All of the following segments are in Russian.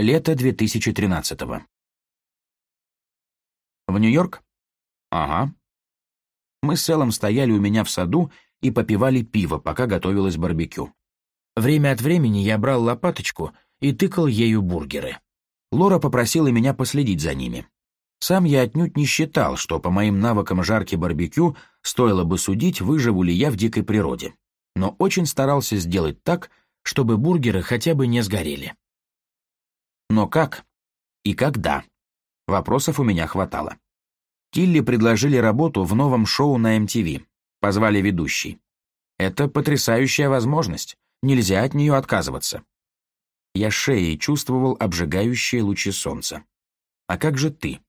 Лето 2013-го. В Нью-Йорк? Ага. Мы с Эллом стояли у меня в саду и попивали пиво, пока готовилось барбекю. Время от времени я брал лопаточку и тыкал ею бургеры. Лора попросила меня последить за ними. Сам я отнюдь не считал, что по моим навыкам жарки барбекю стоило бы судить, выживу ли я в дикой природе. Но очень старался сделать так, чтобы бургеры хотя бы не сгорели. Но как и когда? Вопросов у меня хватало. Тилли предложили работу в новом шоу на MTV. Позвали ведущий. Это потрясающая возможность. Нельзя от нее отказываться. Я шеей чувствовал обжигающие лучи солнца. «А как же ты?»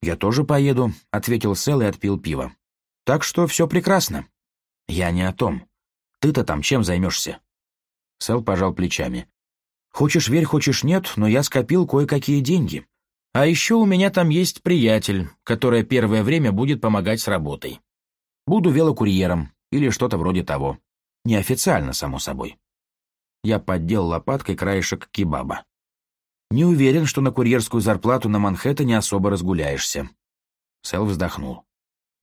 «Я тоже поеду», — ответил Сэл и отпил пиво. «Так что все прекрасно». «Я не о том. Ты-то там чем займешься?» Сэл пожал плечами. Хочешь верь, хочешь нет, но я скопил кое-какие деньги. А еще у меня там есть приятель, который первое время будет помогать с работой. Буду велокурьером или что-то вроде того. Неофициально, само собой. Я поддел лопаткой краешек кебаба. Не уверен, что на курьерскую зарплату на Манхэттене особо разгуляешься. Сэл вздохнул.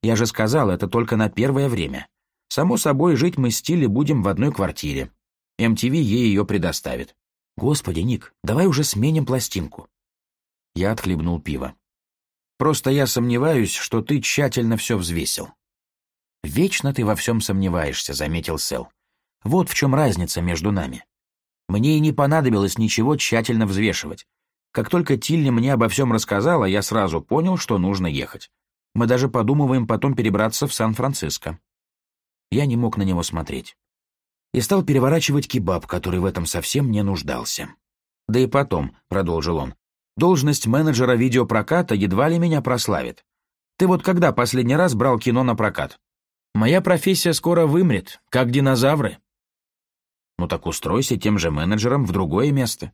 Я же сказал, это только на первое время. Само собой, жить мы с Тилли будем в одной квартире. МТВ ей ее предоставит. «Господи, Ник, давай уже сменим пластинку». Я отхлебнул пиво. «Просто я сомневаюсь, что ты тщательно все взвесил». «Вечно ты во всем сомневаешься», — заметил Сэл. «Вот в чем разница между нами. Мне и не понадобилось ничего тщательно взвешивать. Как только Тильня мне обо всем рассказала, я сразу понял, что нужно ехать. Мы даже подумываем потом перебраться в Сан-Франциско». Я не мог на него смотреть и стал переворачивать кебаб, который в этом совсем не нуждался. «Да и потом», — продолжил он, — «должность менеджера видеопроката едва ли меня прославит. Ты вот когда последний раз брал кино на прокат? Моя профессия скоро вымрет, как динозавры». «Ну так устройся тем же менеджером в другое место».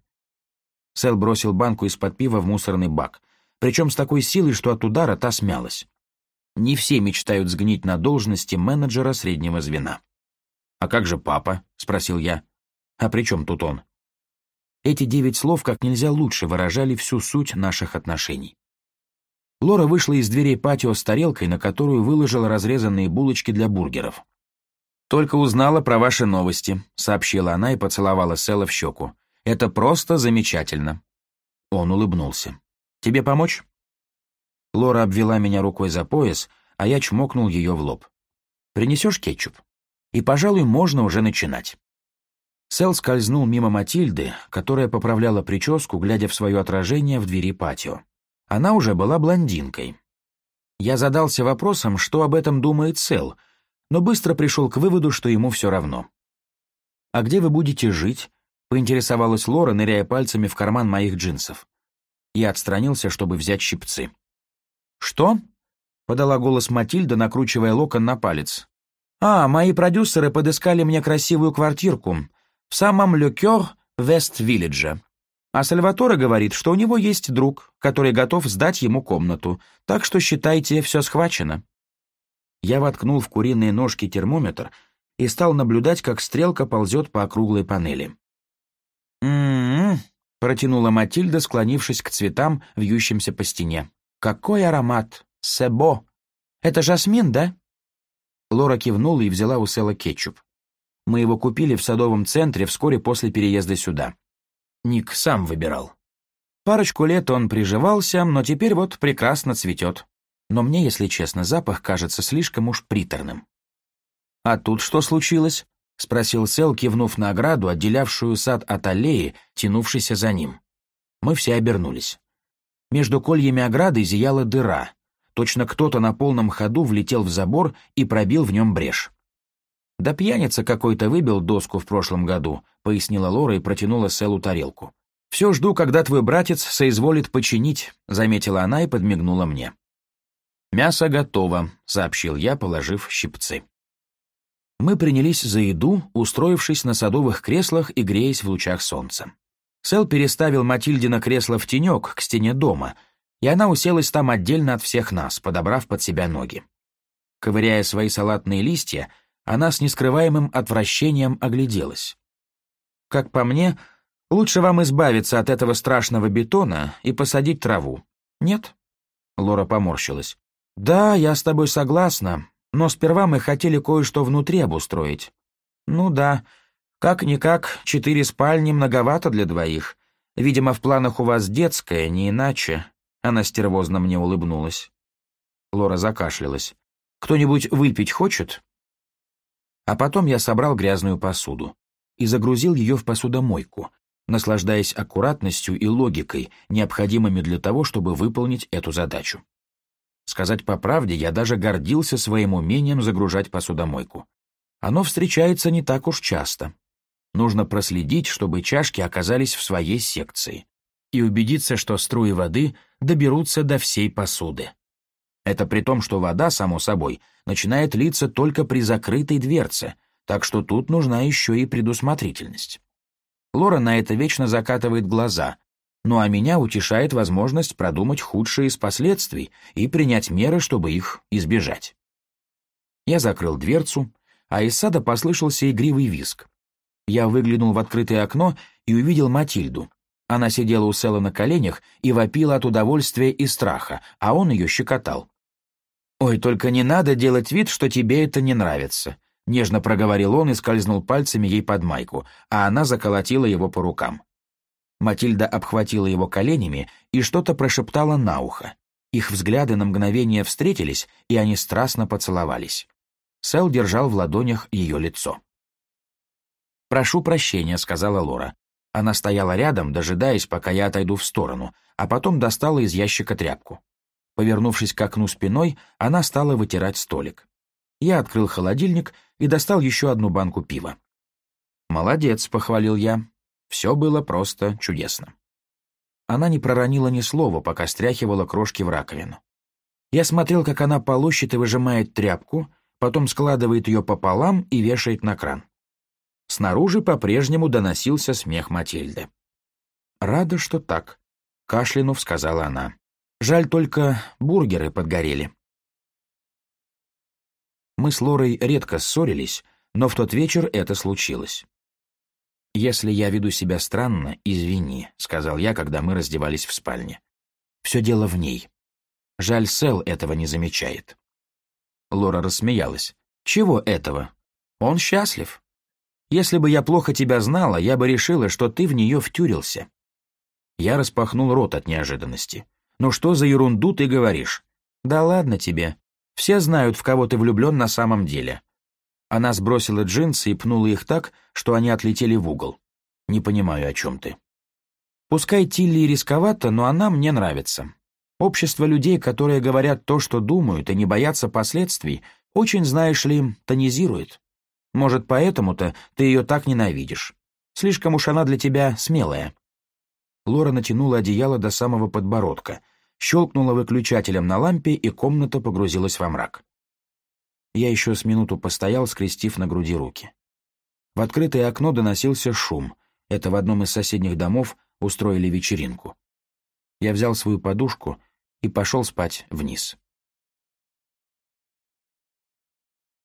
Сэл бросил банку из-под пива в мусорный бак, причем с такой силой, что от удара та смялась. Не все мечтают сгнить на должности менеджера среднего звена. «А как же папа?» — спросил я. «А при чем тут он?» Эти девять слов как нельзя лучше выражали всю суть наших отношений. Лора вышла из дверей патио с тарелкой, на которую выложила разрезанные булочки для бургеров. «Только узнала про ваши новости», — сообщила она и поцеловала Сэла в щеку. «Это просто замечательно». Он улыбнулся. «Тебе помочь?» Лора обвела меня рукой за пояс, а я чмокнул ее в лоб. «Принесешь кетчуп?» и, пожалуй, можно уже начинать. Сел скользнул мимо Матильды, которая поправляла прическу, глядя в свое отражение в двери патио. Она уже была блондинкой. Я задался вопросом, что об этом думает Сел, но быстро пришел к выводу, что ему все равно. «А где вы будете жить?» — поинтересовалась Лора, ныряя пальцами в карман моих джинсов. Я отстранился, чтобы взять щипцы. «Что?» — подала голос Матильда, накручивая локон на палец. А, мои продюсеры подыскали мне красивую квартирку в самом Люкер Вест-Виллидже. А Сальваторе говорит, что у него есть друг, который готов сдать ему комнату, так что считайте, все схвачено». Я воткнул в куриные ножки термометр и стал наблюдать, как стрелка ползет по округлой панели. «М-м-м», протянула Матильда, склонившись к цветам, вьющимся по стене. «Какой аромат! Себо! Это жасмин, да?» Лора кивнула и взяла у Сэла кетчуп. «Мы его купили в садовом центре вскоре после переезда сюда. Ник сам выбирал. Парочку лет он приживался, но теперь вот прекрасно цветет. Но мне, если честно, запах кажется слишком уж приторным». «А тут что случилось?» — спросил Сэл, кивнув на ограду, отделявшую сад от аллеи, тянувшейся за ним. Мы все обернулись. Между кольями ограды зияла дыра. Точно кто-то на полном ходу влетел в забор и пробил в нем брешь. «Да пьяница какой-то выбил доску в прошлом году», — пояснила Лора и протянула Селу тарелку. «Все жду, когда твой братец соизволит починить», — заметила она и подмигнула мне. «Мясо готово», — сообщил я, положив щипцы. Мы принялись за еду, устроившись на садовых креслах и греясь в лучах солнца. Сэл переставил Матильдина кресло в тенек к стене дома — и она уселась там отдельно от всех нас, подобрав под себя ноги. Ковыряя свои салатные листья, она с нескрываемым отвращением огляделась. Как по мне, лучше вам избавиться от этого страшного бетона и посадить траву. Нет? Лора поморщилась. Да, я с тобой согласна, но сперва мы хотели кое-что внутри обустроить. Ну да, как-никак, четыре спальни многовато для двоих. Видимо, в планах у вас детская, не иначе. Она стервозно мне улыбнулась. Лора закашлялась. «Кто-нибудь выпить хочет?» А потом я собрал грязную посуду и загрузил ее в посудомойку, наслаждаясь аккуратностью и логикой, необходимыми для того, чтобы выполнить эту задачу. Сказать по правде, я даже гордился своим умением загружать посудомойку. Оно встречается не так уж часто. Нужно проследить, чтобы чашки оказались в своей секции и убедиться, что струи воды доберутся до всей посуды. Это при том, что вода, само собой, начинает литься только при закрытой дверце, так что тут нужна еще и предусмотрительность. Лора на это вечно закатывает глаза, ну а меня утешает возможность продумать худшие из последствий и принять меры, чтобы их избежать. Я закрыл дверцу, а из сада послышался игривый виск. Я выглянул в открытое окно и увидел Матильду, она сидела у Сэла на коленях и вопила от удовольствия и страха, а он ее щекотал. «Ой, только не надо делать вид, что тебе это не нравится», — нежно проговорил он и скользнул пальцами ей под майку, а она заколотила его по рукам. Матильда обхватила его коленями и что-то прошептала на ухо. Их взгляды на мгновение встретились, и они страстно поцеловались. Сэл держал в ладонях ее лицо. «Прошу прощения», — сказала Лора. Она стояла рядом, дожидаясь, пока я отойду в сторону, а потом достала из ящика тряпку. Повернувшись к окну спиной, она стала вытирать столик. Я открыл холодильник и достал еще одну банку пива. «Молодец», — похвалил я. Все было просто чудесно. Она не проронила ни слова, пока стряхивала крошки в раковину. Я смотрел, как она полощет и выжимает тряпку, потом складывает ее пополам и вешает на кран. Снаружи по-прежнему доносился смех Матильды. «Рада, что так», — кашлянув сказала она. «Жаль только, бургеры подгорели». Мы с Лорой редко ссорились, но в тот вечер это случилось. «Если я веду себя странно, извини», — сказал я, когда мы раздевались в спальне. «Все дело в ней. Жаль, Сэл этого не замечает». Лора рассмеялась. «Чего этого? Он счастлив». Если бы я плохо тебя знала, я бы решила, что ты в нее втюрился». Я распахнул рот от неожиданности. «Ну что за ерунду ты говоришь?» «Да ладно тебе. Все знают, в кого ты влюблен на самом деле». Она сбросила джинсы и пнула их так, что они отлетели в угол. «Не понимаю, о чем ты». «Пускай Тилли и рисковато, но она мне нравится. Общество людей, которые говорят то, что думают, и не боятся последствий, очень, знаешь ли, тонизирует. Может, поэтому-то ты ее так ненавидишь. Слишком уж она для тебя смелая». Лора натянула одеяло до самого подбородка, щелкнула выключателем на лампе, и комната погрузилась во мрак. Я еще с минуту постоял, скрестив на груди руки. В открытое окно доносился шум. Это в одном из соседних домов устроили вечеринку. Я взял свою подушку и пошел спать вниз.